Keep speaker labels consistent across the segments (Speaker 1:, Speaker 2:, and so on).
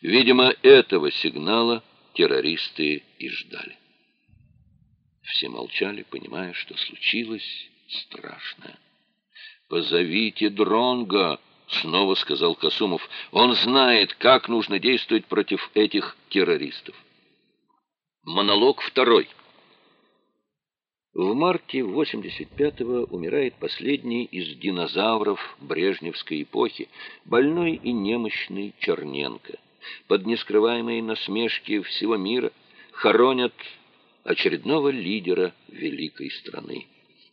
Speaker 1: Видимо, этого сигнала террористы и ждали. Все молчали, понимая, что случилось страшное. «Позовите Дронга!» — снова сказал Касумов. «Он знает, как нужно действовать против этих террористов». Монолог второй. В марте 85-го умирает последний из динозавров брежневской эпохи, больной и немощный Черненко. Под нескрываемые насмешки всего мира хоронят очередного лидера великой страны.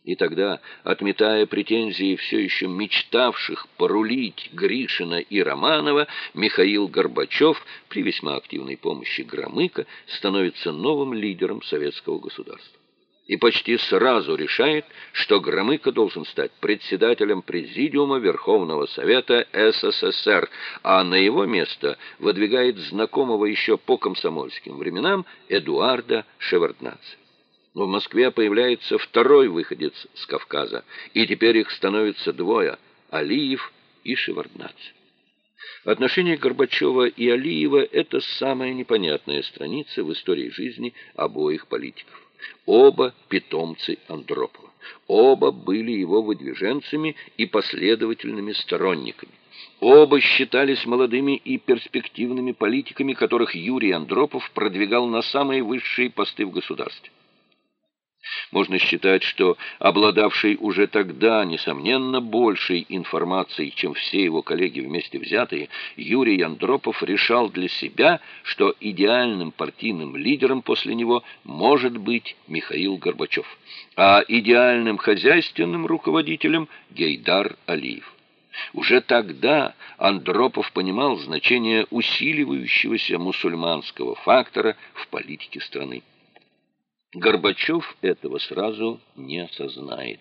Speaker 1: И тогда, отметая претензии все еще мечтавших порулить Гришина и Романова, Михаил Горбачев при весьма активной помощи Громыка становится новым лидером советского государства. И почти сразу решает, что Громыко должен стать председателем Президиума Верховного Совета СССР, а на его место выдвигает знакомого еще по комсомольским временам Эдуарда Шеварднадзе. В Москве появляется второй выходец с Кавказа, и теперь их становится двое – Алиев и Шеварднадзе. Отношения Горбачева и Алиева – это самая непонятная страница в истории жизни обоих политиков. Оба питомцы Андропова. Оба были его выдвиженцами и последовательными сторонниками. Оба считались молодыми и перспективными политиками, которых Юрий Андропов продвигал на самые высшие посты в государстве. Можно считать, что обладавший уже тогда, несомненно, большей информацией, чем все его коллеги вместе взятые, Юрий Андропов решал для себя, что идеальным партийным лидером после него может быть Михаил Горбачев, а идеальным хозяйственным руководителем Гейдар Алиев. Уже тогда Андропов понимал значение усиливающегося мусульманского фактора в политике страны. Горбачев этого сразу не осознает,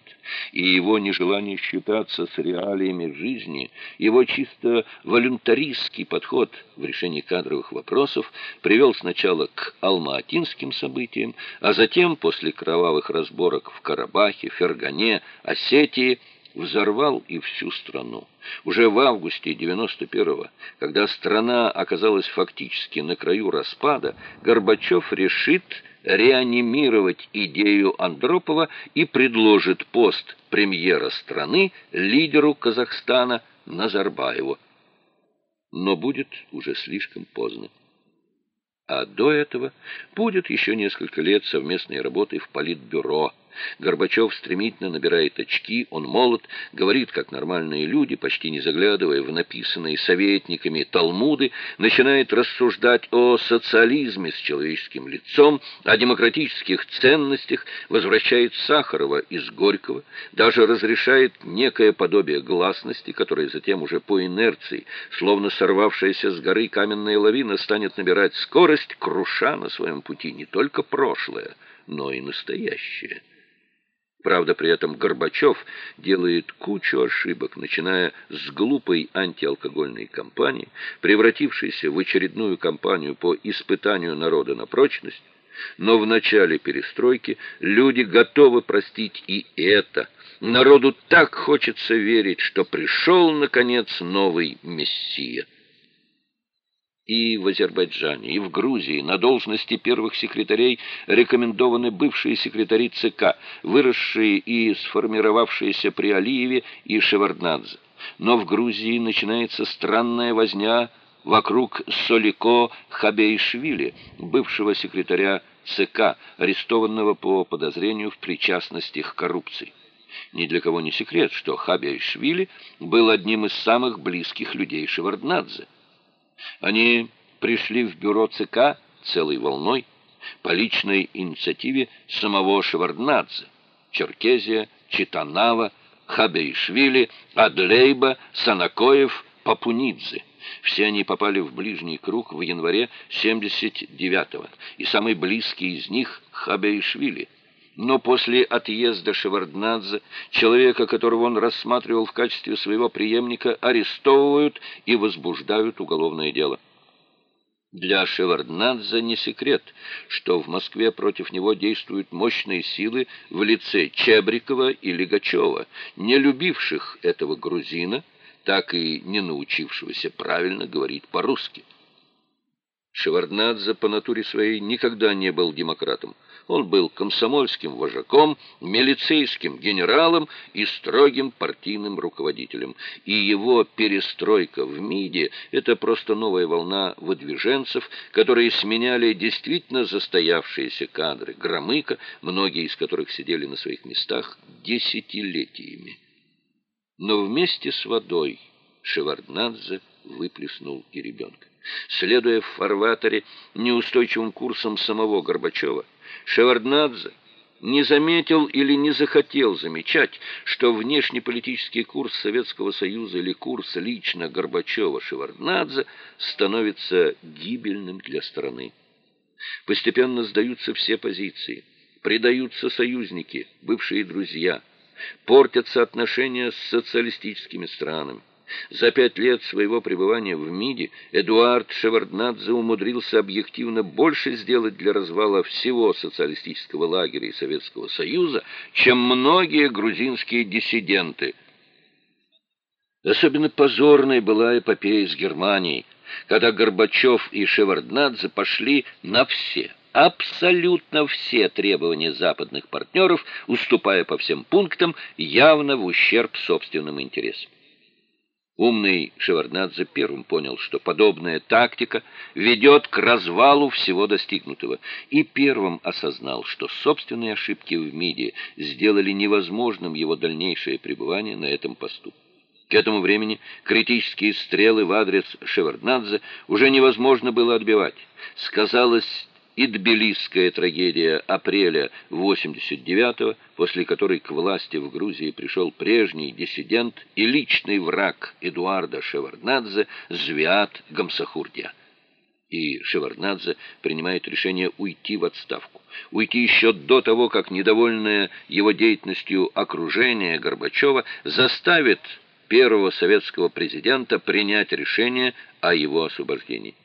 Speaker 1: и его нежелание считаться с реалиями жизни, его чисто волюнтаристский подход в решении кадровых вопросов привел сначала к алмаатинским событиям, а затем, после кровавых разборок в Карабахе, Фергане, Осетии, взорвал и всю страну. Уже в августе 91-го, когда страна оказалась фактически на краю распада, Горбачев решит реанимировать идею Андропова и предложит пост премьера страны лидеру Казахстана Назарбаеву. Но будет уже слишком поздно. А до этого будет еще несколько лет совместной работы в Политбюро, Горбачев стремительно набирает очки, он молод, говорит, как нормальные люди, почти не заглядывая в написанные советниками талмуды, начинает рассуждать о социализме с человеческим лицом, о демократических ценностях, возвращает Сахарова из Горького, даже разрешает некое подобие гласности, которое затем уже по инерции, словно сорвавшаяся с горы каменная лавина, станет набирать скорость, круша на своем пути не только прошлое, но и настоящее. Правда, при этом Горбачев делает кучу ошибок, начиная с глупой антиалкогольной кампании, превратившейся в очередную кампанию по испытанию народа на прочность, но в начале перестройки люди готовы простить и это. Народу так хочется верить, что пришел, наконец, новый Мессия и в Азербайджане, и в Грузии на должности первых секретарей рекомендованы бывшие секретари ЦК, выросшие и сформировавшиеся при Алиеве и Шеварднадзе. Но в Грузии начинается странная возня вокруг Солико Хабейшвили, бывшего секретаря ЦК, арестованного по подозрению в причастности к коррупции. Ни для кого не секрет, что Хабейшвили был одним из самых близких людей Шеварднадзе. Они пришли в бюро ЦК целой волной по личной инициативе самого Шеварднадзе, Черкезия, Читанава, Хабейшвили, Адлейба, Санакоев, Папунидзе. Все они попали в ближний круг в январе 79-го, и самый близкий из них — Хабейшвили. Но после отъезда Шеварднадзе, человека, которого он рассматривал в качестве своего преемника, арестовывают и возбуждают уголовное дело. Для Шеварднадзе не секрет, что в Москве против него действуют мощные силы в лице Чебрикова и Лигачева, не любивших этого грузина, так и не научившегося правильно говорить по-русски. Шеварднадзе по натуре своей никогда не был демократом. Он был комсомольским вожаком, милицейским генералом и строгим партийным руководителем. И его перестройка в МИДе – это просто новая волна выдвиженцев, которые сменяли действительно застоявшиеся кадры Громыка, многие из которых сидели на своих местах десятилетиями. Но вместе с водой Шеварднадзе выплеснул и ребенка. Следуя в фарватере неустойчивым курсом самого Горбачева, Шеварднадзе не заметил или не захотел замечать, что внешнеполитический курс Советского Союза или курс лично Горбачева-Шеварднадзе становится гибельным для страны. Постепенно сдаются все позиции, предаются союзники, бывшие друзья, портятся отношения с социалистическими странами. За пять лет своего пребывания в МИДе Эдуард Шеварднадзе умудрился объективно больше сделать для развала всего социалистического лагеря и Советского Союза, чем многие грузинские диссиденты. Особенно позорной была эпопея с Германией, когда Горбачев и Шеварднадзе пошли на все, абсолютно все требования западных партнеров, уступая по всем пунктам явно в ущерб собственным интересам. Умный Шеварднадзе первым понял, что подобная тактика ведет к развалу всего достигнутого, и первым осознал, что собственные ошибки в МИДе сделали невозможным его дальнейшее пребывание на этом посту. К этому времени критические стрелы в адрес Шеварднадзе уже невозможно было отбивать. Сказалось и тбилисская трагедия апреля 89-го, после которой к власти в Грузии пришел прежний диссидент и личный враг Эдуарда Шеварднадзе Звиат Гамсахурдия. И Шеварднадзе принимает решение уйти в отставку. Уйти еще до того, как недовольное его деятельностью окружение Горбачева заставит первого советского президента принять решение о его освобождении.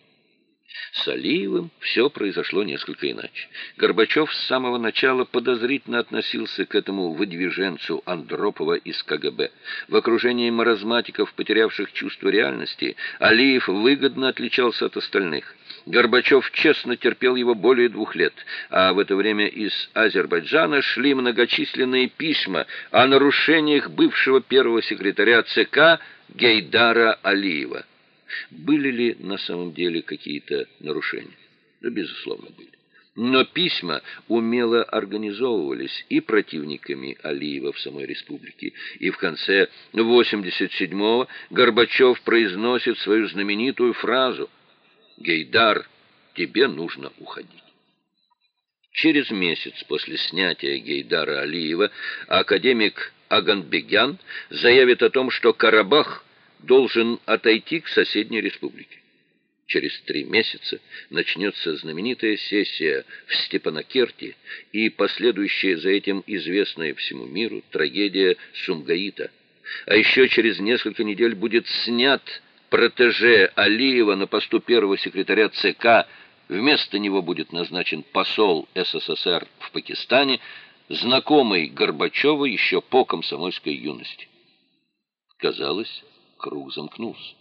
Speaker 1: С Алиевым все произошло несколько иначе. Горбачев с самого начала подозрительно относился к этому выдвиженцу Андропова из КГБ. В окружении маразматиков, потерявших чувство реальности, Алиев выгодно отличался от остальных. Горбачев честно терпел его более двух лет, а в это время из Азербайджана шли многочисленные письма о нарушениях бывшего первого секретаря ЦК Гейдара Алиева. Были ли на самом деле какие-то нарушения? Да, безусловно, были. Но письма умело организовывались и противниками Алиева в самой республике. И в конце 87-го Горбачев произносит свою знаменитую фразу «Гейдар, тебе нужно уходить». Через месяц после снятия Гейдара Алиева академик Аганбегян заявит о том, что Карабах – должен отойти к соседней республике. Через три месяца начнется знаменитая сессия в Степанакерте и последующая за этим известная всему миру трагедия Сумгаита. А еще через несколько недель будет снят протеже Алиева на посту первого секретаря ЦК. Вместо него будет назначен посол СССР в Пакистане, знакомый Горбачева еще по комсомольской юности. Казалось, круг замкнулся.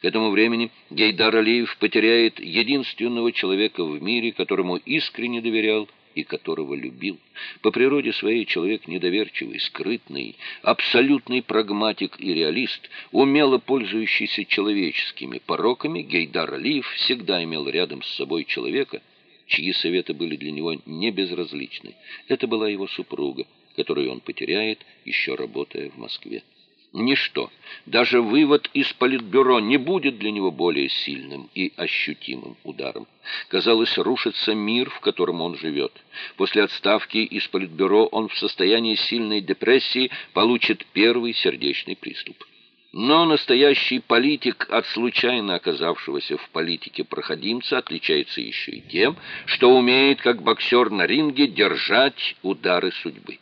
Speaker 1: К этому времени Гейдар Алиев потеряет единственного человека в мире, которому искренне доверял и которого любил. По природе своей человек недоверчивый, скрытный, абсолютный прагматик и реалист, умело пользующийся человеческими пороками, Гейдар Алиев всегда имел рядом с собой человека, чьи советы были для него не безразличны. Это была его супруга, которую он потеряет, еще работая в Москве. Ничто, даже вывод из политбюро не будет для него более сильным и ощутимым ударом. Казалось, рушится мир, в котором он живет. После отставки из политбюро он в состоянии сильной депрессии получит первый сердечный приступ. Но настоящий политик от случайно оказавшегося в политике проходимца отличается еще и тем, что умеет, как боксер на ринге, держать удары судьбы.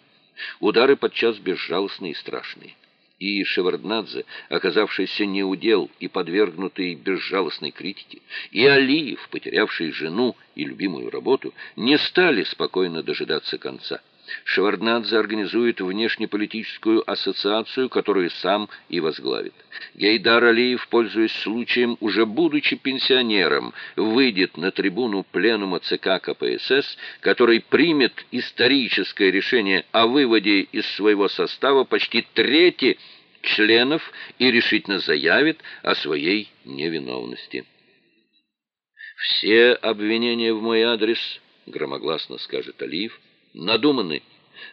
Speaker 1: Удары подчас безжалостные и страшные и Шеварднадзе, оказавшийся неудел и подвергнутый безжалостной критике, и Алиев, потерявший жену и любимую работу, не стали спокойно дожидаться конца. Шеварднадзе организует внешнеполитическую ассоциацию, которую сам и возглавит. Гейдар Алиев, пользуясь случаем, уже будучи пенсионером, выйдет на трибуну пленума ЦК КПСС, который примет историческое решение о выводе из своего состава почти трети членов и решительно заявит о своей невиновности. «Все обвинения в мой адрес», — громогласно скажет Алиев, — «надуманы.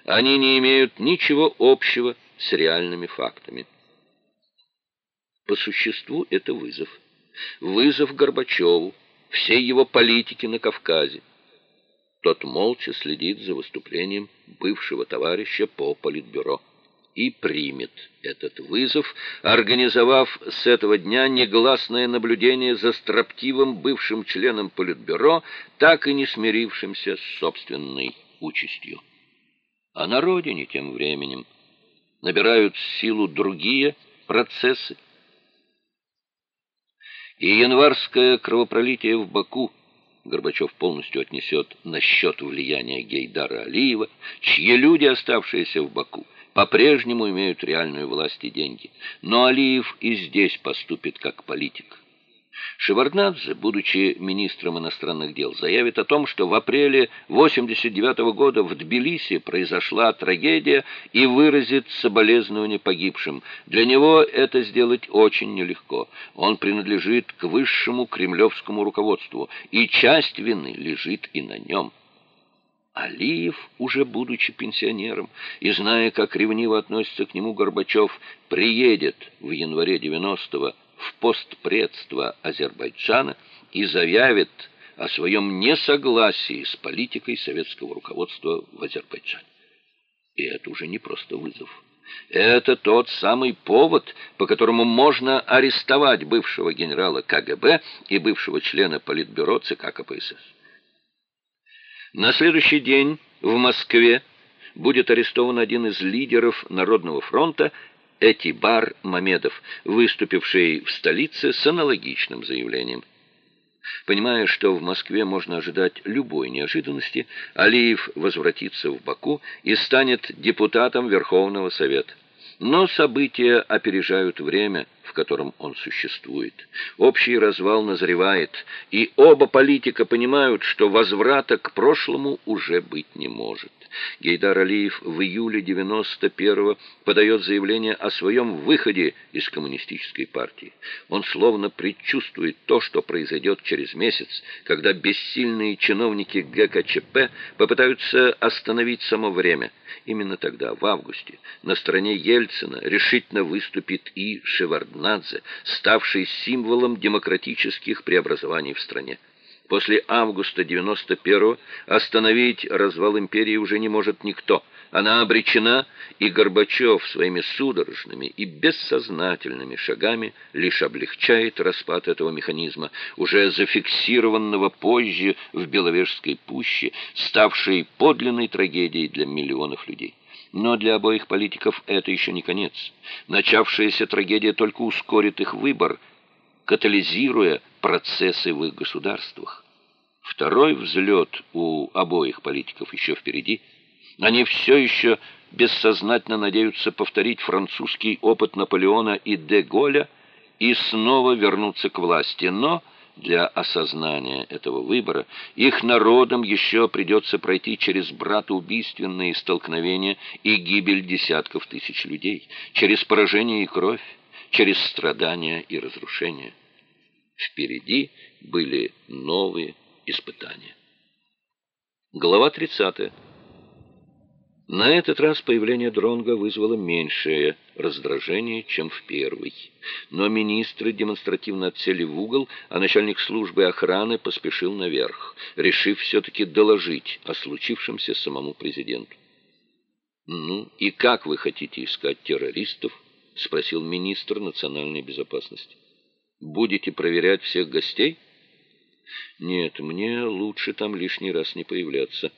Speaker 1: Они не имеют ничего общего с реальными фактами». По существу это вызов. Вызов Горбачеву, всей его политике на Кавказе. Тот молча следит за выступлением бывшего товарища по политбюро и примет этот вызов, организовав с этого дня негласное наблюдение за строптивым бывшим членом Политбюро, так и не смирившимся с собственной участью. А на родине тем временем набирают силу другие процессы. И январское кровопролитие в Баку Горбачев полностью отнесет на счет влияния Гейдара Алиева, чьи люди, оставшиеся в Баку, по-прежнему имеют реальную власть и деньги. Но Алиев и здесь поступит как политик. Шеварднадзе, будучи министром иностранных дел, заявит о том, что в апреле 89 -го года в Тбилиси произошла трагедия и выразит соболезнования погибшим. Для него это сделать очень нелегко. Он принадлежит к высшему кремлевскому руководству, и часть вины лежит и на нем. Алиев, уже будучи пенсионером и зная, как ревниво относится к нему Горбачев, приедет в январе 90-го в постпредство Азербайджана и заявит о своем несогласии с политикой советского руководства в Азербайджане. И это уже не просто вызов. Это тот самый повод, по которому можно арестовать бывшего генерала КГБ и бывшего члена Политбюро ЦК КПСС. На следующий день в Москве будет арестован один из лидеров Народного фронта Этибар Мамедов, выступивший в столице с аналогичным заявлением. Понимая, что в Москве можно ожидать любой неожиданности, Алиев возвратится в Баку и станет депутатом Верховного Совета. Но события опережают время, в котором он существует. Общий развал назревает, и оба политика понимают, что возврата к прошлому уже быть не может. Гейдар Алиев в июле 91-го подает заявление о своем выходе из коммунистической партии. Он словно предчувствует то, что произойдет через месяц, когда бессильные чиновники ГКЧП попытаются остановить само время. Именно тогда, в августе, на стороне Ельцина решительно выступит и Шеварднадзе, ставший символом демократических преобразований в стране. После августа 91-го остановить развал империи уже не может никто. Она обречена, и Горбачев своими судорожными и бессознательными шагами лишь облегчает распад этого механизма, уже зафиксированного позже в Беловежской пуще, ставшей подлинной трагедией для миллионов людей. Но для обоих политиков это еще не конец. Начавшаяся трагедия только ускорит их выбор – катализируя процессы в их государствах. Второй взлет у обоих политиков еще впереди. Они все еще бессознательно надеются повторить французский опыт Наполеона и де Голля и снова вернуться к власти. Но для осознания этого выбора их народам еще придется пройти через братоубийственные столкновения и гибель десятков тысяч людей, через поражение и кровь через страдания и разрушения. Впереди были новые испытания. Глава 30. На этот раз появление Дронга вызвало меньшее раздражение, чем в первый. Но министры демонстративно отсели в угол, а начальник службы охраны поспешил наверх, решив все-таки доложить о случившемся самому президенту. «Ну, и как вы хотите искать террористов?» — спросил министр национальной безопасности. «Будете проверять всех гостей?» «Нет, мне лучше там лишний раз не появляться.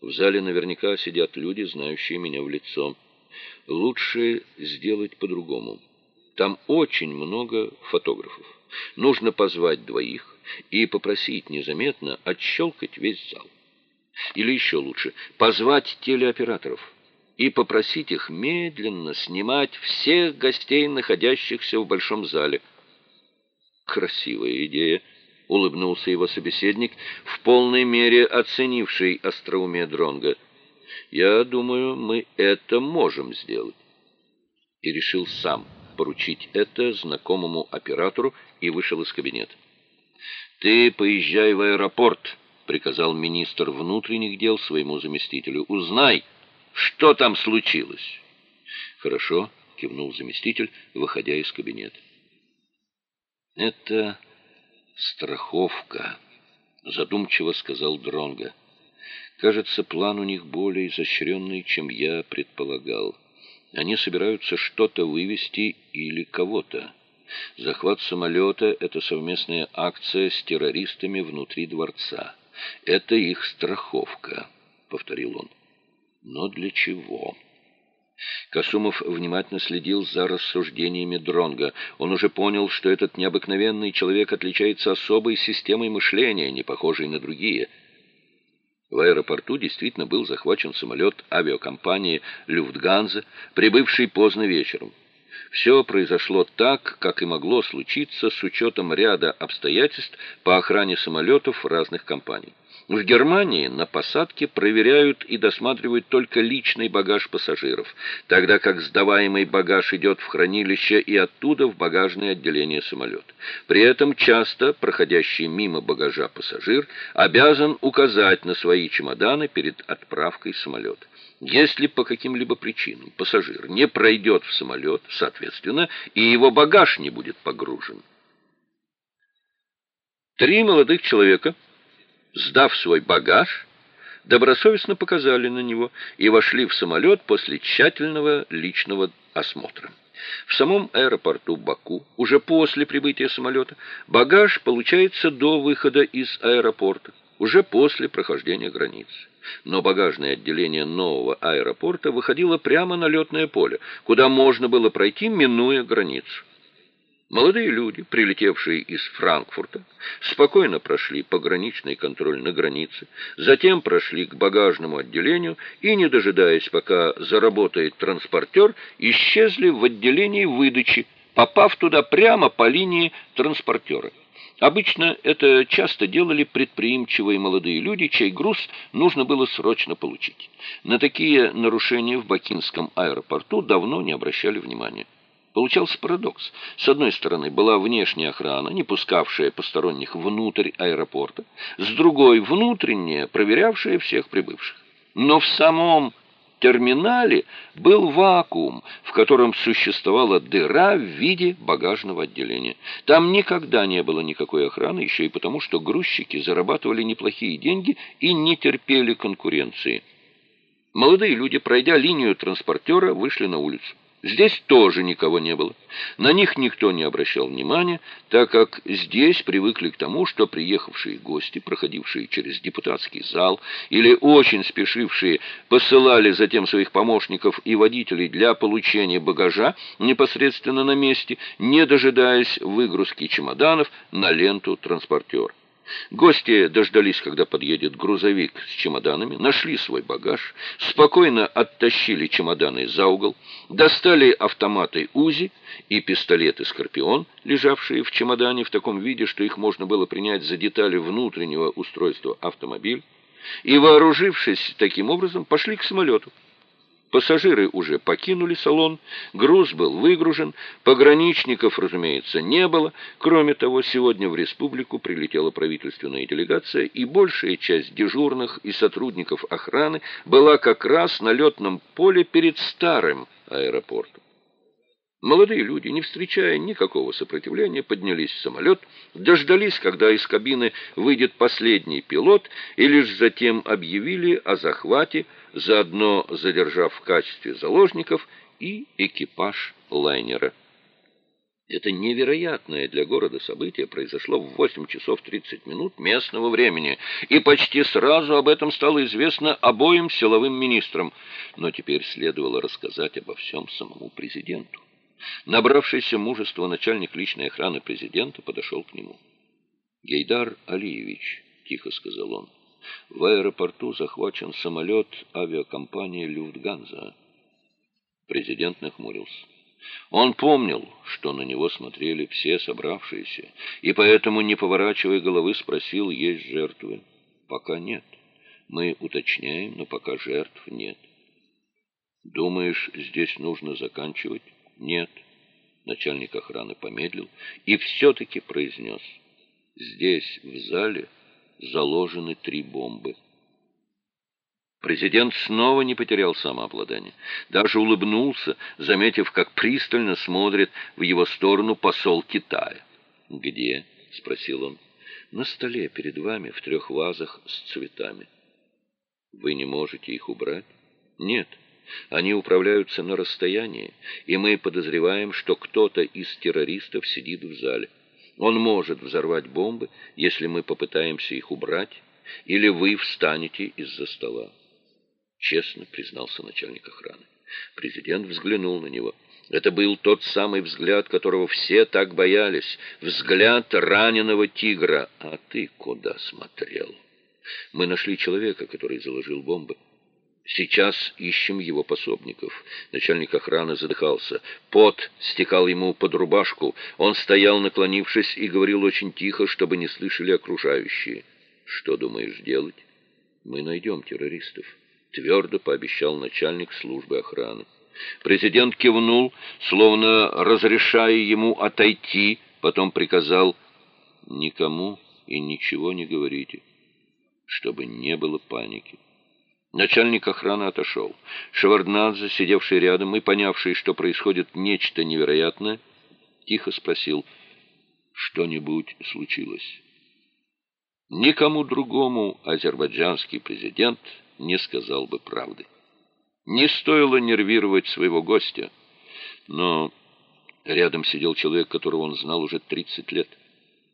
Speaker 1: В зале наверняка сидят люди, знающие меня в лицо. Лучше сделать по-другому. Там очень много фотографов. Нужно позвать двоих и попросить незаметно отщелкать весь зал. Или еще лучше, позвать телеоператоров и попросить их медленно снимать всех гостей, находящихся в большом зале. Красивая идея, улыбнулся его собеседник, в полной мере оценивший остроумие Дронга. Я думаю, мы это можем сделать. И решил сам поручить это знакомому оператору и вышел из кабинета. Ты поезжай в аэропорт, приказал министр внутренних дел своему заместителю. Узнай, что там случилось. Хорошо, кивнул заместитель, выходя из кабинета. Это страховка, задумчиво сказал Дронга. Кажется, план у них более изощренный, чем я предполагал. Они собираются что-то вывести или кого-то. Захват самолета — это совместная акция с террористами внутри дворца. Это их страховка, — повторил он. Но для чего? Касумов внимательно следил за рассуждениями Дронга. Он уже понял, что этот необыкновенный человек отличается особой системой мышления, не похожей на другие — в аэропорту действительно был захвачен самолет авиакомпании «Люфтганзе», прибывший поздно вечером. Все произошло так, как и могло случиться с учетом ряда обстоятельств по охране самолетов разных компаний. В Германии на посадке проверяют и досматривают только личный багаж пассажиров, тогда как сдаваемый багаж идет в хранилище и оттуда в багажное отделение самолета. При этом часто проходящий мимо багажа пассажир обязан указать на свои чемоданы перед отправкой самолета. Если по каким-либо причинам пассажир не пройдет в самолет, соответственно, и его багаж не будет погружен. Три молодых человека – сдав свой багаж, добросовестно показали на него и вошли в самолет после тщательного личного осмотра. В самом аэропорту Баку, уже после прибытия самолета, багаж получается до выхода из аэропорта, уже после прохождения границы. Но багажное отделение нового аэропорта выходило прямо на летное поле, куда можно было пройти, минуя границу. Молодые люди, прилетевшие из Франкфурта, спокойно прошли пограничный контроль на границе, затем прошли к багажному отделению и, не дожидаясь, пока заработает транспортер, исчезли в отделении выдачи, попав туда прямо по линии транспортера. Обычно это часто делали предприимчивые молодые люди, чей груз нужно было срочно получить. На такие нарушения в Бакинском аэропорту давно не обращали внимания. Получался парадокс. С одной стороны, была внешняя охрана, не пускавшая посторонних внутрь аэропорта, с другой — внутренняя, проверявшая всех прибывших. Но в самом терминале был вакуум, в котором существовала дыра в виде багажного отделения. Там никогда не было никакой охраны, еще и потому, что грузчики зарабатывали неплохие деньги и не терпели конкуренции. Молодые люди, пройдя линию транспортера, вышли на улицу. Здесь тоже никого не было. На них никто не обращал внимания, так как здесь привыкли к тому, что приехавшие гости, проходившие через депутатский зал или очень спешившие, посылали затем своих помощников и водителей для получения багажа непосредственно на месте, не дожидаясь выгрузки чемоданов на ленту транспортера. Гости дождались, когда подъедет грузовик с чемоданами, нашли свой багаж, спокойно оттащили чемоданы за угол, достали автоматы УЗИ и пистолеты «Скорпион», лежавшие в чемодане в таком виде, что их можно было принять за детали внутреннего устройства автомобиля, и, вооружившись таким образом, пошли к самолету. Пассажиры уже покинули салон, груз был выгружен, пограничников, разумеется, не было. Кроме того, сегодня в республику прилетела правительственная делегация, и большая часть дежурных и сотрудников охраны была как раз на летном поле перед старым аэропортом. Молодые люди, не встречая никакого сопротивления, поднялись в самолет, дождались, когда из кабины выйдет последний пилот, и лишь затем объявили о захвате, заодно задержав в качестве заложников и экипаж лайнера. Это невероятное для города событие произошло в 8 часов 30 минут местного времени, и почти сразу об этом стало известно обоим силовым министрам, но теперь следовало рассказать обо всем самому президенту. Набравшийся мужества начальник личной охраны президента подошел к нему. «Гейдар Алиевич», — тихо сказал он, В аэропорту захвачен самолет авиакомпании «Люфтганза». Президент нахмурился. Он помнил, что на него смотрели все собравшиеся, и поэтому, не поворачивая головы, спросил, есть жертвы. Пока нет. Мы уточняем, но пока жертв нет. Думаешь, здесь нужно заканчивать? Нет. Начальник охраны помедлил и все-таки произнес. Здесь, в зале, заложены три бомбы. Президент снова не потерял самообладание. Даже улыбнулся, заметив, как пристально смотрит в его сторону посол Китая. «Где?» — спросил он. «На столе перед вами в трех вазах с цветами». «Вы не можете их убрать?» «Нет». Они управляются на расстоянии, и мы подозреваем, что кто-то из террористов сидит в зале. Он может взорвать бомбы, если мы попытаемся их убрать, или вы встанете из-за стола. Честно признался начальник охраны. Президент взглянул на него. Это был тот самый взгляд, которого все так боялись. Взгляд раненого тигра. А ты куда смотрел? Мы нашли человека, который заложил бомбы. Сейчас ищем его пособников. Начальник охраны задыхался. Пот стекал ему под рубашку. Он стоял, наклонившись, и говорил очень тихо, чтобы не слышали окружающие. «Что думаешь делать?» «Мы найдем террористов», — твердо пообещал начальник службы охраны. Президент кивнул, словно разрешая ему отойти, потом приказал «Никому и ничего не говорите, чтобы не было паники». Начальник охраны отошел. Шеварднадзе, сидевший рядом и понявший, что происходит нечто невероятное, тихо спросил, что-нибудь случилось. Никому другому азербайджанский президент не сказал бы правды. Не стоило нервировать своего гостя, но рядом сидел человек, которого он знал уже 30 лет,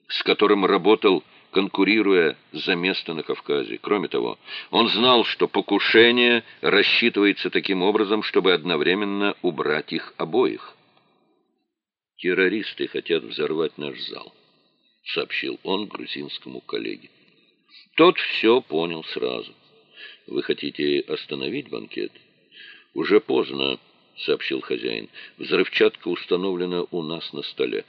Speaker 1: с которым работал конкурируя за место на Кавказе. Кроме того, он знал, что покушение рассчитывается таким образом, чтобы одновременно убрать их обоих. «Террористы хотят взорвать наш зал», — сообщил он грузинскому коллеге. Тот все понял сразу. «Вы хотите остановить банкет?» «Уже поздно», — сообщил хозяин. «Взрывчатка установлена у нас на столе».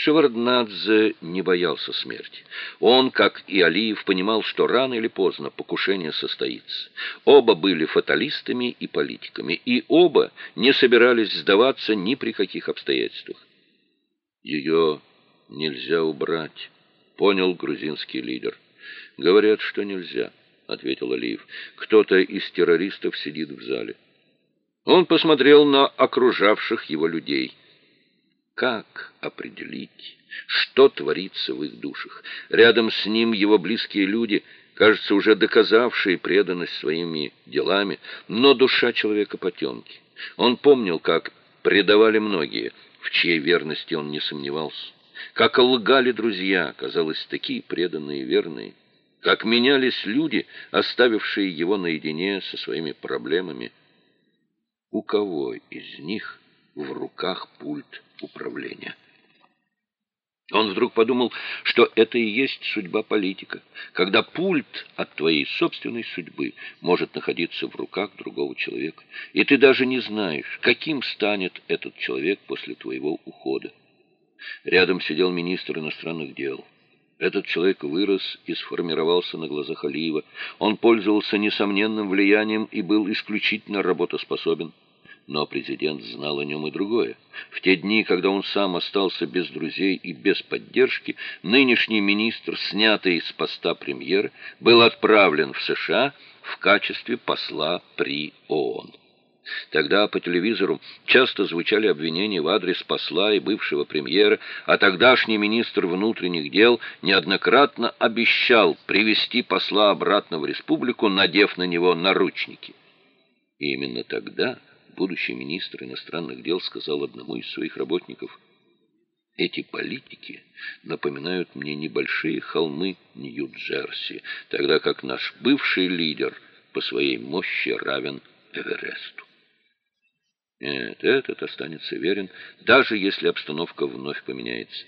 Speaker 1: Шеварднадзе не боялся смерти. Он, как и Алиев, понимал, что рано или поздно покушение состоится. Оба были фаталистами и политиками, и оба не собирались сдаваться ни при каких обстоятельствах. «Ее нельзя убрать», — понял грузинский лидер. «Говорят, что нельзя», — ответил Алиев. «Кто-то из террористов сидит в зале». Он посмотрел на окружавших его людей — как определить, что творится в их душах? Рядом с ним его близкие люди, кажется, уже доказавшие преданность своими делами, но душа человека потемки. Он помнил, как предавали многие, в чьей верности он не сомневался. Как лгали друзья, казалось, такие преданные и верные. Как менялись люди, оставившие его наедине со своими проблемами. У кого из них в руках пульт управления. Он вдруг подумал, что это и есть судьба политика, когда пульт от твоей собственной судьбы может находиться в руках другого человека, и ты даже не знаешь, каким станет этот человек после твоего ухода. Рядом сидел министр иностранных дел. Этот человек вырос и сформировался на глазах Алиева. Он пользовался несомненным влиянием и был исключительно работоспособен. Но президент знал о нем и другое. В те дни, когда он сам остался без друзей и без поддержки, нынешний министр, снятый с поста премьера, был отправлен в США в качестве посла при ООН. Тогда по телевизору часто звучали обвинения в адрес посла и бывшего премьера, а тогдашний министр внутренних дел неоднократно обещал привести посла обратно в республику, надев на него наручники. И именно тогда будущий министр иностранных дел сказал одному из своих работников, «Эти политики напоминают мне небольшие холмы Нью-Джерси, тогда как наш бывший лидер по своей мощи равен Эвересту». Нет, этот останется верен, даже если обстановка вновь поменяется.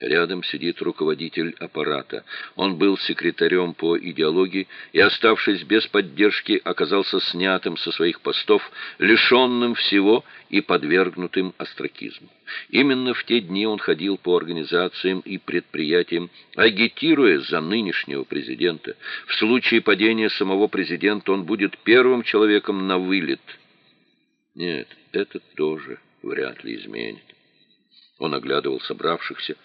Speaker 1: Рядом сидит руководитель аппарата. Он был секретарем по идеологии и, оставшись без поддержки, оказался снятым со своих постов, лишенным всего и подвергнутым остракизму. Именно в те дни он ходил по организациям и предприятиям, агитируя за нынешнего президента. В случае падения самого президента он будет первым человеком на вылет. Нет, это тоже вряд ли изменит. Он оглядывал собравшихся,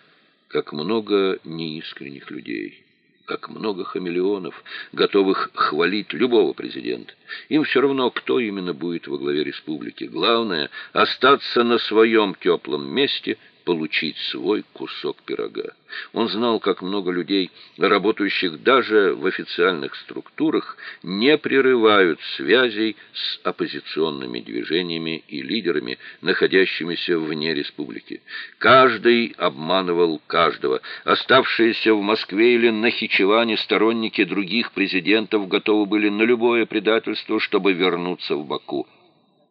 Speaker 1: как много неискренних людей, как много хамелеонов, готовых хвалить любого президента. Им все равно, кто именно будет во главе республики. Главное — остаться на своем теплом месте — получить свой кусок пирога. Он знал, как много людей, работающих даже в официальных структурах, не прерывают связей с оппозиционными движениями и лидерами, находящимися вне республики. Каждый обманывал каждого. Оставшиеся в Москве или на Хичеване сторонники других президентов готовы были на любое предательство, чтобы вернуться в Баку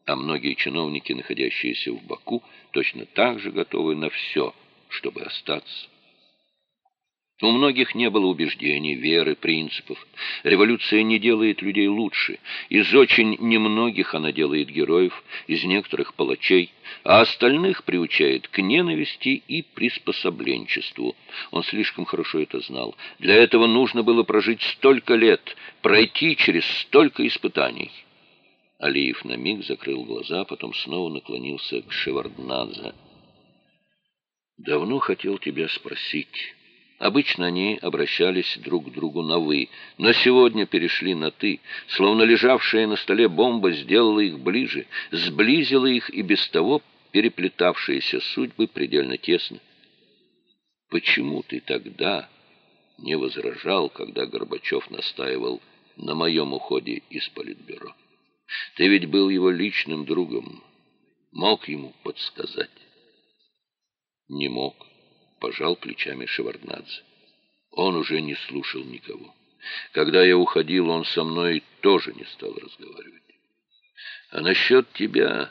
Speaker 1: а многие чиновники, находящиеся в Баку, точно так же готовы на все, чтобы остаться. У многих не было убеждений, веры, принципов. Революция не делает людей лучше. Из очень немногих она делает героев, из некоторых палачей, а остальных приучает к ненависти и приспособленчеству. Он слишком хорошо это знал. Для этого нужно было прожить столько лет, пройти через столько испытаний. Алиев на миг закрыл глаза, потом снова наклонился к Шеварднадзе. «Давно хотел тебя спросить». Обычно они обращались друг к другу на «вы», но сегодня перешли на «ты», словно лежавшая на столе бомба сделала их ближе, сблизила их и без того переплетавшиеся судьбы предельно тесно. «Почему ты тогда не возражал, когда Горбачев настаивал на моем уходе из Политбюро?» Ты ведь был его личным другом. Мог ему подсказать? Не мог, пожал плечами Шеварднадзе. Он уже не слушал никого. Когда я уходил, он со мной тоже не стал разговаривать. А насчет тебя...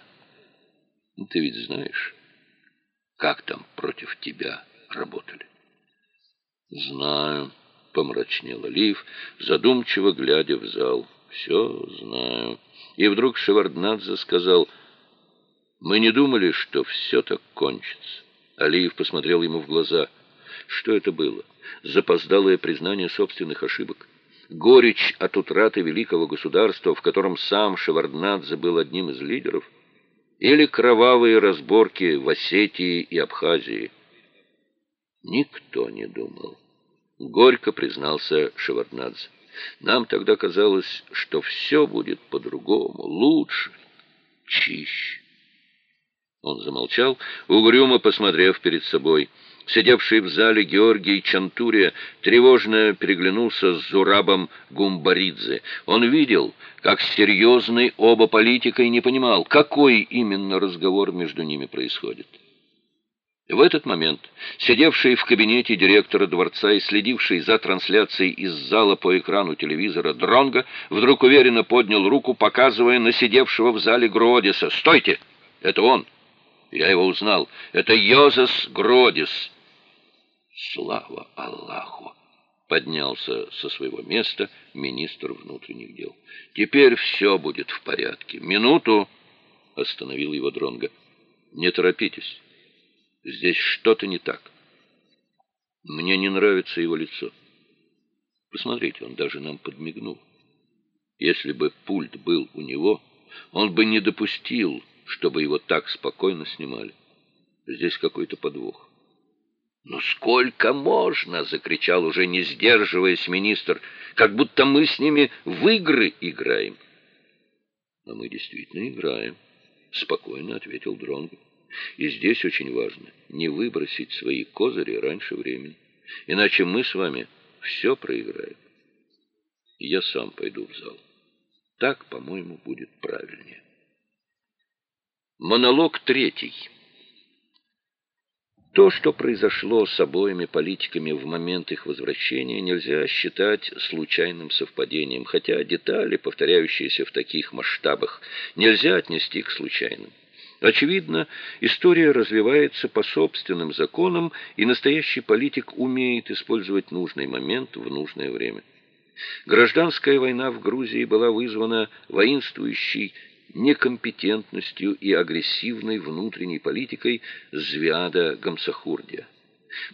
Speaker 1: Ты ведь знаешь, как там против тебя работали? Знаю, помрачнел Алиев, задумчиво глядя в зал. Все знаю. И вдруг Шеварднадзе сказал, «Мы не думали, что все так кончится». Алиев посмотрел ему в глаза. Что это было? Запоздалое признание собственных ошибок? Горечь от утраты великого государства, в котором сам Шеварднадзе был одним из лидеров? Или кровавые разборки в Осетии и Абхазии? Никто не думал. Горько признался Шеварднадзе. Нам тогда казалось, что все будет по-другому, лучше, чище. Он замолчал, угрюмо посмотрев перед собой. Сидевший в зале Георгий Чантурия тревожно переглянулся с Зурабом Гумбаридзе. Он видел, как серьезный оба политика и не понимал, какой именно разговор между ними происходит. В этот момент сидевший в кабинете директора дворца и следивший за трансляцией из зала по экрану телевизора Дронга вдруг уверенно поднял руку, показывая на сидевшего в зале Гродиса. «Стойте! Это он! Я его узнал! Это Йозес Гродис!» «Слава Аллаху!» — поднялся со своего места министр внутренних дел. «Теперь все будет в порядке. Минуту!» — остановил его Дронга. «Не торопитесь». Здесь что-то не так. Мне не нравится его лицо. Посмотрите, он даже нам подмигнул. Если бы пульт был у него, он бы не допустил, чтобы его так спокойно снимали. Здесь какой-то подвох. «Ну сколько можно?» — закричал уже не сдерживаясь министр. «Как будто мы с ними в игры играем». «А мы действительно играем», — спокойно ответил Дронго. И здесь очень важно не выбросить свои козыри раньше времени. Иначе мы с вами все проиграем. я сам пойду в зал. Так, по-моему, будет правильнее. Монолог третий. То, что произошло с обоими политиками в момент их возвращения, нельзя считать случайным совпадением, хотя детали, повторяющиеся в таких масштабах, нельзя отнести к случайным. Очевидно, история развивается по собственным законам, и настоящий политик умеет использовать нужный момент в нужное время. Гражданская война в Грузии была вызвана воинствующей некомпетентностью и агрессивной внутренней политикой Звяда Гамсахурдия.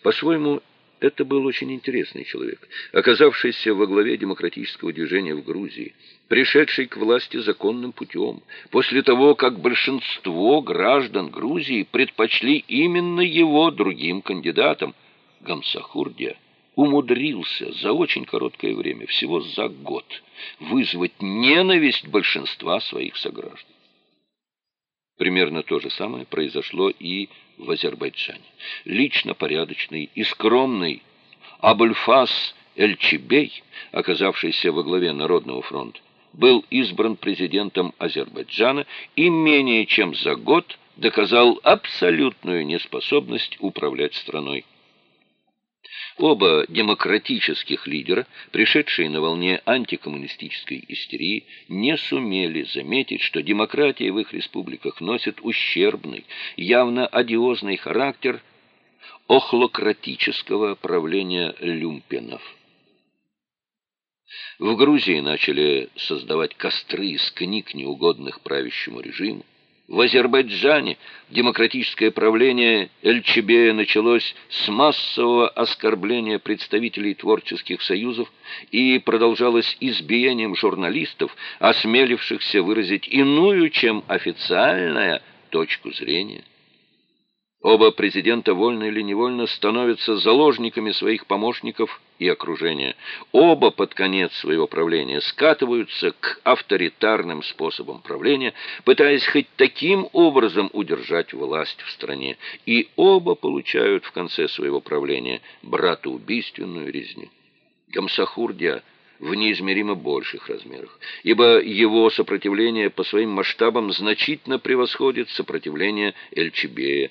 Speaker 1: По-своему, это был очень интересный человек, оказавшийся во главе демократического движения в Грузии, пришедший к власти законным путем, после того, как большинство граждан Грузии предпочли именно его другим кандидатам, Гамсахурдия умудрился за очень короткое время, всего за год, вызвать ненависть большинства своих сограждан. Примерно то же самое произошло и в Азербайджане. Лично порядочный и скромный Абульфас Эльчебей, оказавшийся во главе Народного фронта, был избран президентом Азербайджана и менее чем за год доказал абсолютную неспособность управлять страной. Оба демократических лидера, пришедшие на волне антикоммунистической истерии, не сумели заметить, что демократия в их республиках носит ущербный, явно одиозный характер охлократического правления люмпенов. В Грузии начали создавать костры из книг, неугодных правящему режиму. В Азербайджане демократическое правление Эльчебея началось с массового оскорбления представителей творческих союзов и продолжалось избиением журналистов, осмелившихся выразить иную, чем официальная, точку зрения. Оба президента, вольно или невольно, становятся заложниками своих помощников и окружения. Оба под конец своего правления скатываются к авторитарным способам правления, пытаясь хоть таким образом удержать власть в стране. И оба получают в конце своего правления братоубийственную резню. Гамсахурдия в неизмеримо больших размерах, ибо его сопротивление по своим масштабам значительно превосходит сопротивление Эльчебея.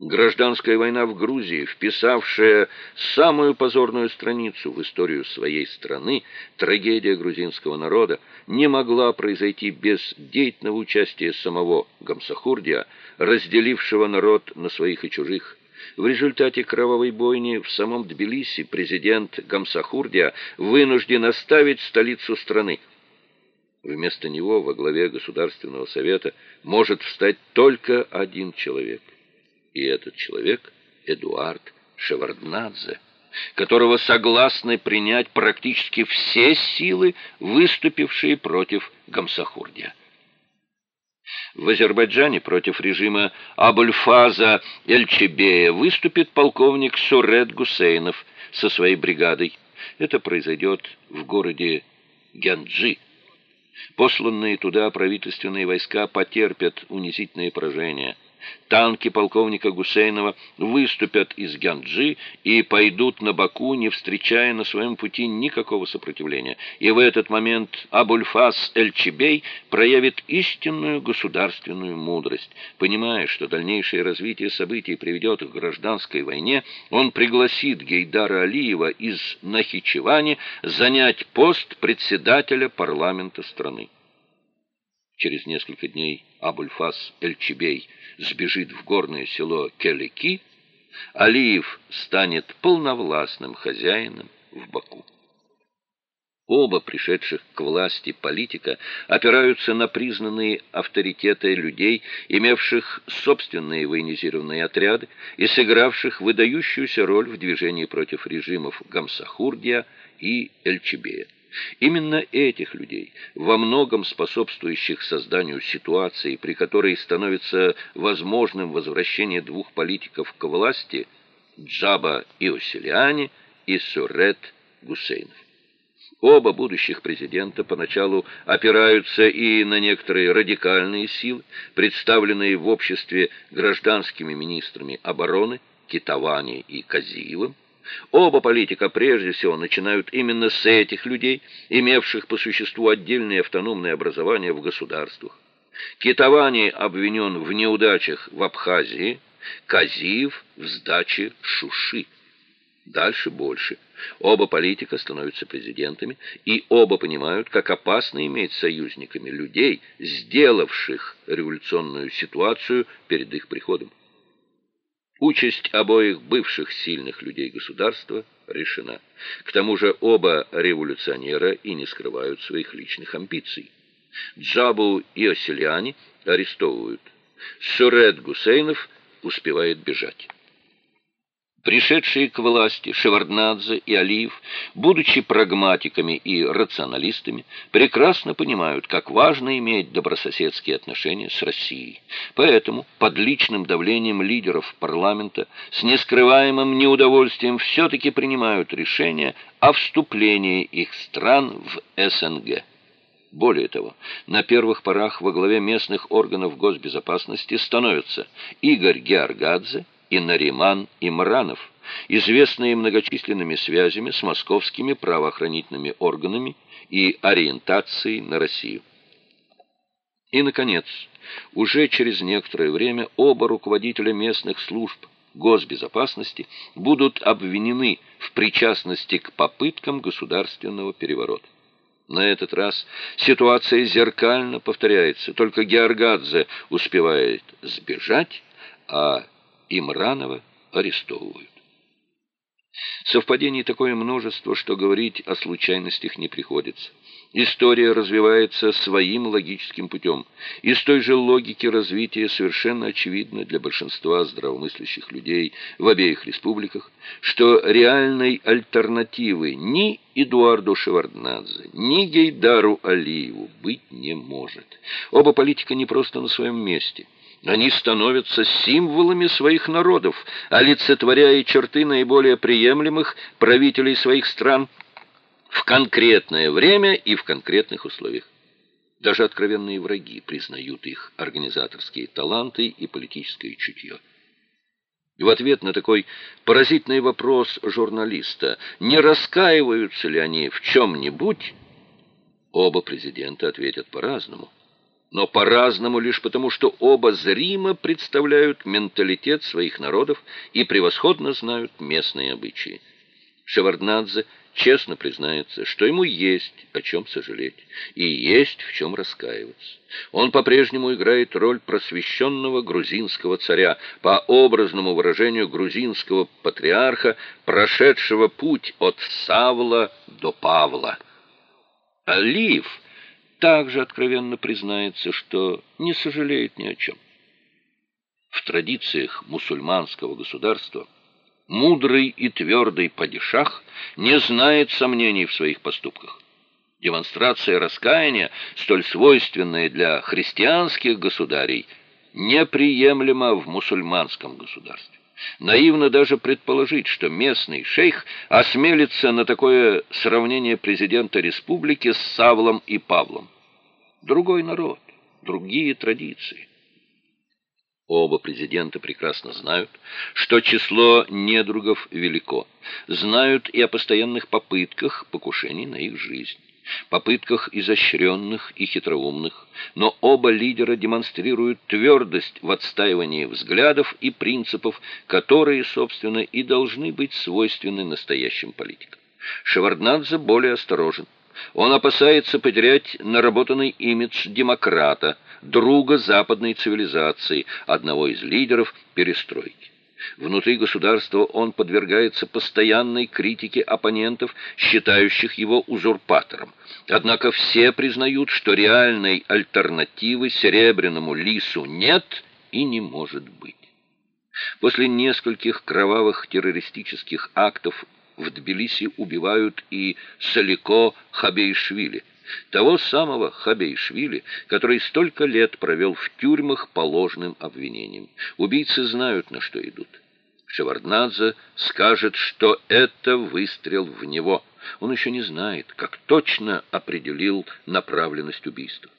Speaker 1: Гражданская война в Грузии, вписавшая самую позорную страницу в историю своей страны, трагедия грузинского народа, не могла произойти без деятельного участия самого Гамсахурдия, разделившего народ на своих и чужих. В результате кровавой бойни в самом Тбилиси президент Гамсахурдия вынужден оставить столицу страны. Вместо него во главе Государственного совета может встать только один человек – и этот человек Эдуард Шеварднадзе, которого согласны принять практически все силы, выступившие против Гамсахурдия. В Азербайджане против режима Абульфаза Эльчебея выступит полковник Сурет Гусейнов со своей бригадой. Это произойдет в городе Гянджи. Посланные туда правительственные войска потерпят унизительные поражения – Танки полковника Гусейнова выступят из Гянджи и пойдут на Баку, не встречая на своем пути никакого сопротивления. И в этот момент Абульфас Эль-Чибей проявит истинную государственную мудрость. Понимая, что дальнейшее развитие событий приведет к гражданской войне, он пригласит Гейдара Алиева из Нахичевани занять пост председателя парламента страны. Через несколько дней Абульфас Эльчебей сбежит в горное село Келеки, Алиев станет полновластным хозяином в Баку. Оба пришедших к власти политика опираются на признанные авторитеты людей, имевших собственные военизированные отряды и сыгравших выдающуюся роль в движении против режимов Гамсахурдия и Эльчебея. Именно этих людей, во многом способствующих созданию ситуации, при которой становится возможным возвращение двух политиков к власти, Джаба Иосилиани и Сурет Гусейнов. Оба будущих президента поначалу опираются и на некоторые радикальные силы, представленные в обществе гражданскими министрами обороны Китавани и Казиевым, Оба политика прежде всего начинают именно с этих людей, имевших по существу отдельные автономные образования в государствах. Китавани обвинен в неудачах в Абхазии, Казиев в сдаче Шуши. Дальше больше. Оба политика становятся президентами, и оба понимают, как опасно иметь союзниками людей, сделавших революционную ситуацию перед их приходом. Участь обоих бывших сильных людей государства решена. К тому же оба революционера и не скрывают своих личных амбиций. Джабу и Оселяне арестовывают. Сурет Гусейнов успевает бежать. Пришедшие к власти Шеварднадзе и Алиев, будучи прагматиками и рационалистами, прекрасно понимают, как важно иметь добрососедские отношения с Россией. Поэтому под личным давлением лидеров парламента с нескрываемым неудовольствием все-таки принимают решение о вступлении их стран в СНГ. Более того, на первых порах во главе местных органов госбезопасности становятся Игорь Георгадзе и Нариман Имранов, известные многочисленными связями с московскими правоохранительными органами и ориентацией на Россию. И, наконец, уже через некоторое время оба руководителя местных служб госбезопасности будут обвинены в причастности к попыткам государственного переворота. На этот раз ситуация зеркально повторяется, только Георгадзе успевает сбежать, а Имранова арестовывают. Совпадений такое множество, что говорить о случайностях не приходится. История развивается своим логическим путем. Из той же логики развития совершенно очевидно для большинства здравомыслящих людей в обеих республиках, что реальной альтернативы ни Эдуарду Шеварднадзе, ни Гейдару Алиеву быть не может. Оба политика не просто на своем месте – они становятся символами своих народов, олицетворяя черты наиболее приемлемых правителей своих стран в конкретное время и в конкретных условиях. Даже откровенные враги признают их организаторские таланты и политическое чутье. И в ответ на такой поразительный вопрос журналиста, не раскаиваются ли они в чем-нибудь, оба президента ответят по-разному но по-разному лишь потому, что оба зримо представляют менталитет своих народов и превосходно знают местные обычаи. Шеварднадзе честно признается, что ему есть о чем сожалеть и есть в чем раскаиваться. Он по-прежнему играет роль просвещенного грузинского царя, по образному выражению грузинского патриарха, прошедшего путь от Савла до Павла. Алиев – также откровенно признается, что не сожалеет ни о чем. В традициях мусульманского государства мудрый и твердый падишах не знает сомнений в своих поступках. Демонстрация раскаяния, столь свойственная для христианских государей, неприемлема в мусульманском государстве. Наивно даже предположить, что местный шейх осмелится на такое сравнение президента республики с Савлом и Павлом. Другой народ, другие традиции. Оба президента прекрасно знают, что число недругов велико, знают и о постоянных попытках покушений на их жизнь попытках изощренных и хитроумных, но оба лидера демонстрируют твердость в отстаивании взглядов и принципов, которые, собственно, и должны быть свойственны настоящим политикам. Шеварднадзе более осторожен. Он опасается потерять наработанный имидж демократа, друга западной цивилизации, одного из лидеров перестройки. Внутри государства он подвергается постоянной критике оппонентов, считающих его узурпатором. Однако все признают, что реальной альтернативы Серебряному лису нет и не может быть. После нескольких кровавых террористических актов в Тбилиси убивают и Салико Хабейшвили, того самого Хабейшвили, который столько лет провел в тюрьмах по ложным обвинениям. Убийцы знают, на что идут. Шеварднадзе скажет, что это выстрел в него. Он еще не знает, как точно определил направленность убийства.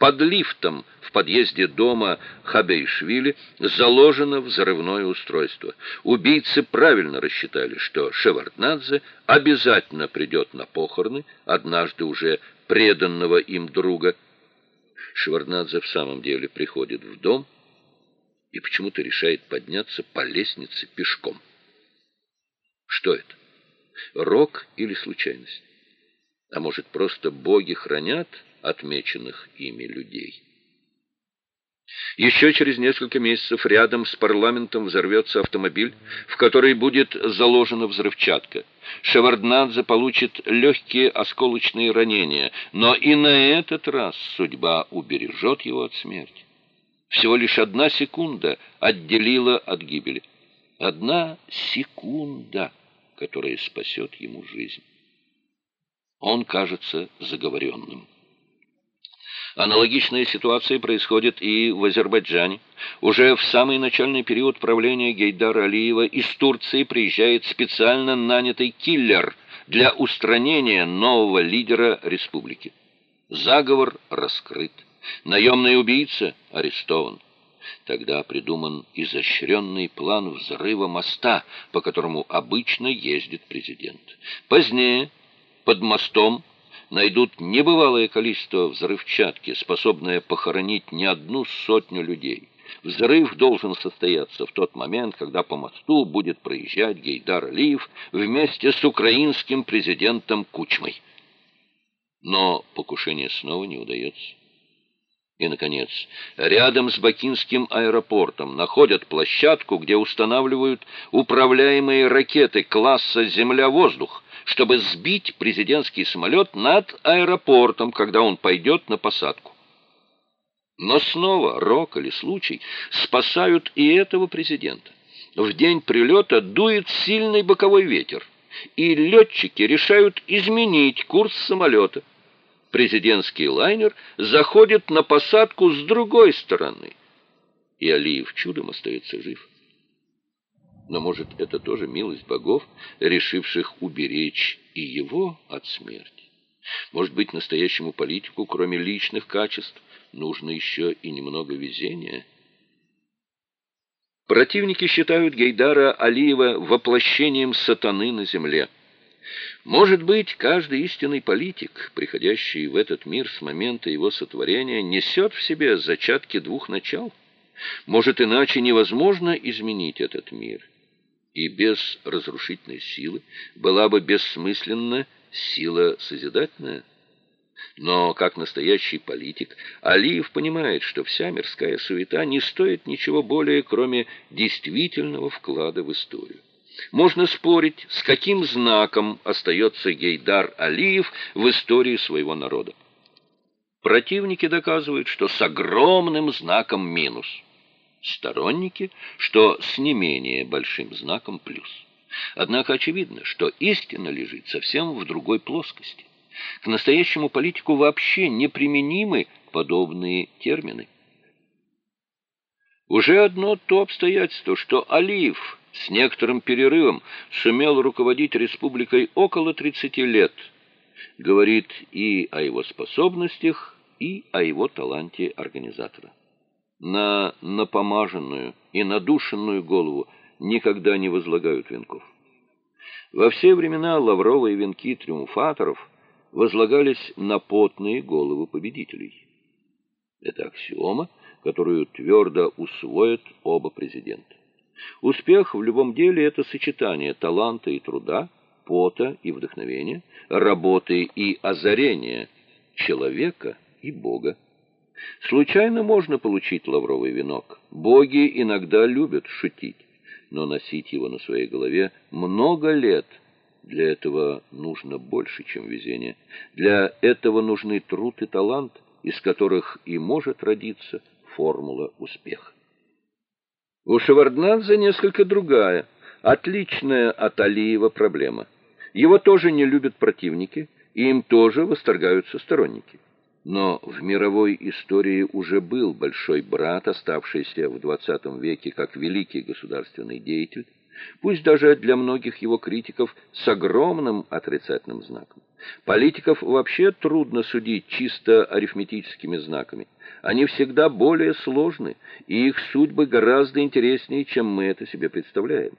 Speaker 1: Под лифтом в подъезде дома Хабейшвили заложено взрывное устройство. Убийцы правильно рассчитали, что Шеварднадзе обязательно придет на похороны, однажды уже преданного им друга. Шеварднадзе в самом деле приходит в дом и почему-то решает подняться по лестнице пешком. Что это? Рок или случайность? А может, просто боги хранят отмеченных ими людей? Еще через несколько месяцев рядом с парламентом взорвется автомобиль, в который будет заложена взрывчатка. Шеварднадзе получит легкие осколочные ранения, но и на этот раз судьба убережет его от смерти. Всего лишь одна секунда отделила от гибели. Одна секунда, которая спасет ему жизнь. Он кажется заговоренным. Аналогичная ситуация происходит и в Азербайджане. Уже в самый начальный период правления Гейдара Алиева из Турции приезжает специально нанятый киллер для устранения нового лидера республики. Заговор раскрыт. Наемный убийца арестован. Тогда придуман изощренный план взрыва моста, по которому обычно ездит президент. Позднее под мостом найдут небывалое количество взрывчатки, способное похоронить не одну сотню людей. Взрыв должен состояться в тот момент, когда по мосту будет проезжать Гейдар Алиев вместе с украинским президентом Кучмой. Но покушение снова не удается. И, наконец, рядом с Бакинским аэропортом находят площадку, где устанавливают управляемые ракеты класса «Земля-воздух», чтобы сбить президентский самолет над аэропортом, когда он пойдет на посадку. Но снова рок или случай спасают и этого президента. В день прилета дует сильный боковой ветер, и летчики решают изменить курс самолета. Президентский лайнер заходит на посадку с другой стороны, и Алиев чудом остается жив. Но, может, это тоже милость богов, решивших уберечь и его от смерти? Может быть, настоящему политику, кроме личных качеств, нужно еще и немного везения? Противники считают Гейдара Алиева воплощением сатаны на земле. Может быть, каждый истинный политик, приходящий в этот мир с момента его сотворения, несет в себе зачатки двух начал? Может, иначе невозможно изменить этот мир? И без разрушительной силы была бы бессмысленна сила созидательная. Но, как настоящий политик, Алиев понимает, что вся мирская суета не стоит ничего более, кроме действительного вклада в историю. Можно спорить, с каким знаком остается Гейдар Алиев в истории своего народа. Противники доказывают, что с огромным знаком минус – сторонники, что с не менее большим знаком плюс. Однако очевидно, что истина лежит совсем в другой плоскости. К настоящему политику вообще неприменимы подобные термины. Уже одно то обстоятельство, что Алиев с некоторым перерывом сумел руководить республикой около 30 лет, говорит и о его способностях, и о его таланте организатора на напомаженную и надушенную голову никогда не возлагают венков. Во все времена лавровые венки триумфаторов возлагались на потные головы победителей. Это аксиома, которую твердо усвоят оба президента. Успех в любом деле – это сочетание таланта и труда, пота и вдохновения, работы и озарения, человека и Бога. Случайно можно получить лавровый венок. Боги иногда любят шутить, но носить его на своей голове много лет. Для этого нужно больше, чем везение. Для этого нужны труд и талант, из которых и может родиться формула успеха. У Шеварднадзе несколько другая, отличная от Алиева проблема. Его тоже не любят противники, и им тоже восторгаются сторонники. Но в мировой истории уже был большой брат, оставшийся в XX веке как великий государственный деятель, пусть даже для многих его критиков с огромным отрицательным знаком. Политиков вообще трудно судить чисто арифметическими знаками. Они всегда более сложны, и их судьбы гораздо интереснее, чем мы это себе представляем.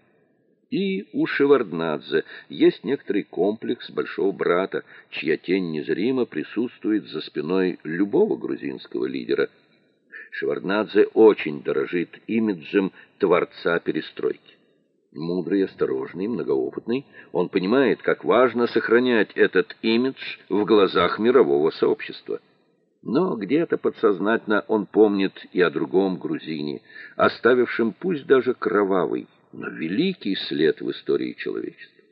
Speaker 1: И у Шеварднадзе есть некоторый комплекс большого брата, чья тень незримо присутствует за спиной любого грузинского лидера. Шеварднадзе очень дорожит имиджем творца перестройки. Мудрый, осторожный, многоопытный, он понимает, как важно сохранять этот имидж в глазах мирового сообщества. Но где-то подсознательно он помнит и о другом грузине, оставившем пусть даже кровавый, но великий след в истории человечества.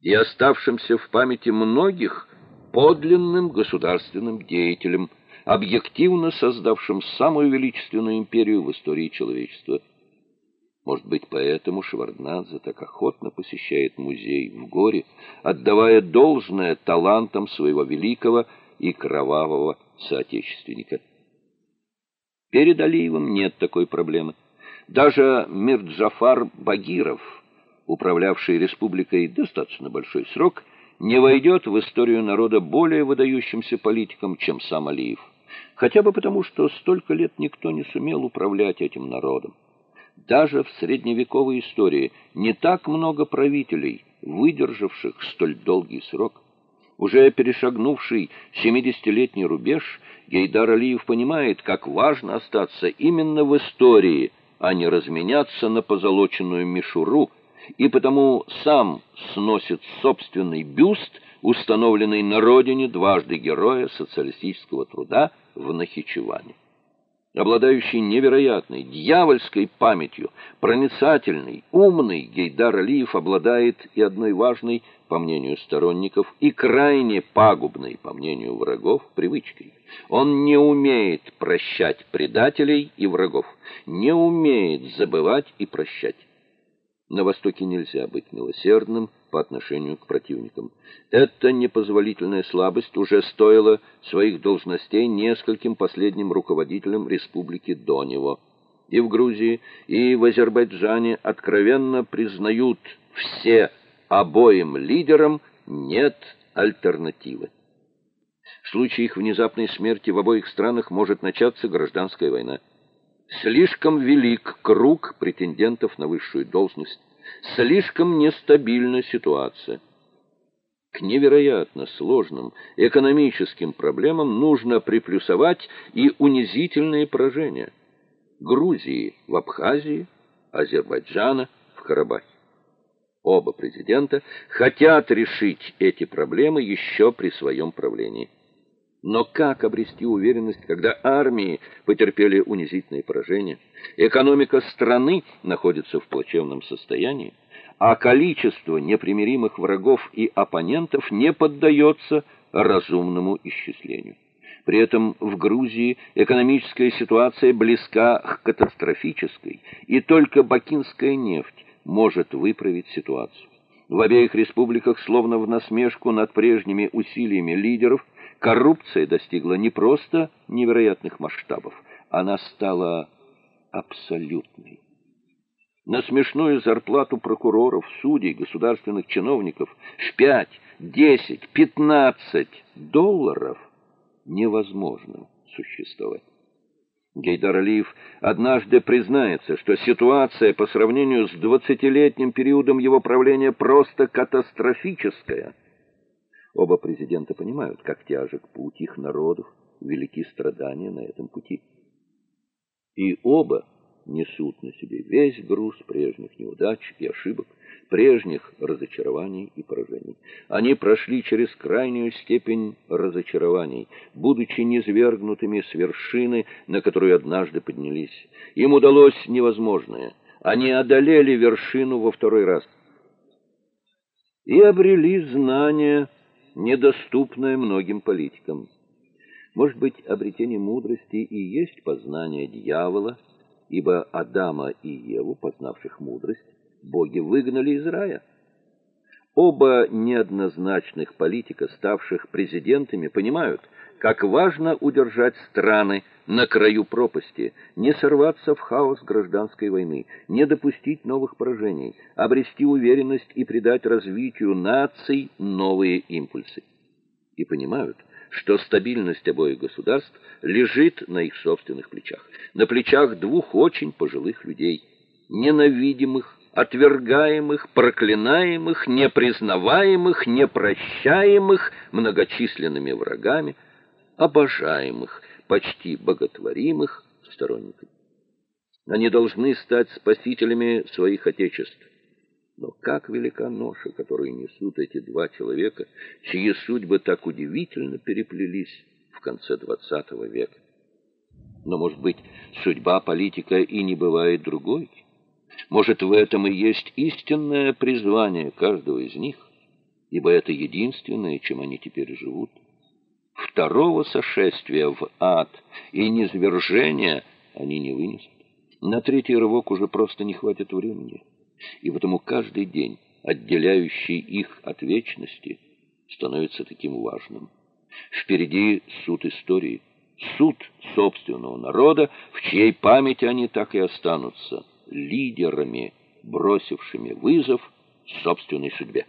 Speaker 1: И оставшимся в памяти многих подлинным государственным деятелем, объективно создавшим самую величественную империю в истории человечества – может быть, поэтому Шеварднадзе так охотно посещает музей в горе, отдавая должное талантам своего великого и кровавого соотечественника. Перед Алиевым нет такой проблемы. Даже Мирджафар Багиров, управлявший республикой достаточно большой срок, не войдет в историю народа более выдающимся политиком, чем сам Алиев. Хотя бы потому, что столько лет никто не сумел управлять этим народом. Даже в средневековой истории не так много правителей, выдержавших столь долгий срок. Уже перешагнувший 70-летний рубеж, Гейдар Алиев понимает, как важно остаться именно в истории, а не разменяться на позолоченную мишуру, и потому сам сносит собственный бюст, установленный на родине дважды героя социалистического труда в Нахичеване обладающий невероятной, дьявольской памятью, проницательный, умный Гейдар Алиев обладает и одной важной, по мнению сторонников, и крайне пагубной, по мнению врагов, привычкой. Он не умеет прощать предателей и врагов, не умеет забывать и прощать. На Востоке нельзя быть милосердным по отношению к противникам. Эта непозволительная слабость уже стоила своих должностей нескольким последним руководителям республики до него. И в Грузии, и в Азербайджане откровенно признают все обоим лидерам нет альтернативы. В случае их внезапной смерти в обоих странах может начаться гражданская война. Слишком велик круг претендентов на высшую должность. Слишком нестабильна ситуация. К невероятно сложным экономическим проблемам нужно приплюсовать и унизительные поражения. Грузии в Абхазии, Азербайджана в Карабахе. Оба президента хотят решить эти проблемы еще при своем правлении. Но как обрести уверенность, когда армии потерпели унизительные поражения, экономика страны находится в плачевном состоянии, а количество непримиримых врагов и оппонентов не поддается разумному исчислению. При этом в Грузии экономическая ситуация близка к катастрофической, и только бакинская нефть может выправить ситуацию. В обеих республиках, словно в насмешку над прежними усилиями лидеров, коррупция достигла не просто невероятных масштабов, она стала абсолютной. На смешную зарплату прокуроров, судей, государственных чиновников в 5, 10, 15 долларов невозможно существовать. Гейдар Алиев однажды признается, что ситуация по сравнению с двадцатилетним периодом его правления просто катастрофическая – Оба президента понимают, как тяжек путь их народов, велики страдания на этом пути. И оба несут на себе весь груз прежних неудач и ошибок, прежних разочарований и поражений. Они прошли через крайнюю степень разочарований, будучи низвергнутыми с вершины, на которую однажды поднялись. Им удалось невозможное. Они одолели вершину во второй раз и обрели знания недоступное многим политикам. Может быть, обретение мудрости и есть познание дьявола, ибо Адама и Еву, познавших мудрость, боги выгнали из рая. Оба неоднозначных политика, ставших президентами, понимают, как важно удержать страны на краю пропасти, не сорваться в хаос гражданской войны, не допустить новых поражений, обрести уверенность и придать развитию наций новые импульсы. И понимают, что стабильность обоих государств лежит на их собственных плечах, на плечах двух очень пожилых людей, ненавидимых, отвергаемых, проклинаемых, непризнаваемых, непрощаемых многочисленными врагами, обожаемых, почти боготворимых сторонниками. Они должны стать спасителями своих отечеств. Но как велика ноша, которую несут эти два человека, чьи судьбы так удивительно переплелись в конце XX века. Но, может быть, судьба политика и не бывает другой? Может, в этом и есть истинное призвание каждого из них, ибо это единственное, чем они теперь живут. Второго сошествия в ад и низвержения они не вынесут. На третий рывок уже просто не хватит времени, и потому каждый день, отделяющий их от вечности, становится таким важным. Впереди суд истории – суд собственного народа, в чьей памяти они так и останутся лидерами, бросившими вызов собственной судьбе.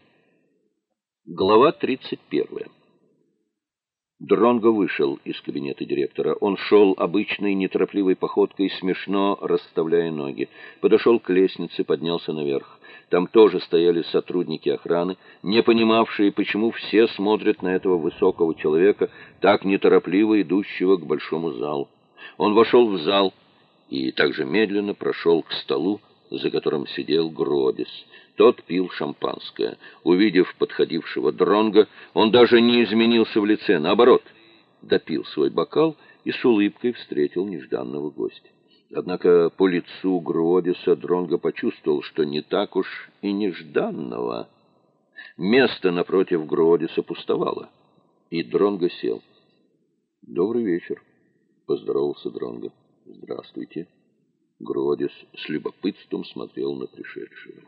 Speaker 1: Глава 31. Дронго вышел из кабинета директора. Он шел обычной неторопливой походкой, смешно расставляя ноги. Подошел к лестнице, поднялся наверх. Там тоже стояли сотрудники охраны, не понимавшие, почему все смотрят на этого высокого человека, так неторопливо идущего к большому залу. Он вошел в зал и также медленно прошел к столу, за которым сидел Гродис. Тот пил шампанское. Увидев подходившего Дронга, он даже не изменился в лице, наоборот, допил свой бокал и с улыбкой встретил нежданного гостя. Однако по лицу Гродиса Дронго почувствовал, что не так уж и нежданного. Место напротив Гродиса пустовало, и Дронго сел. «Добрый вечер», — поздоровался Дронго. «Здравствуйте». Гродис с любопытством смотрел на пришедшего.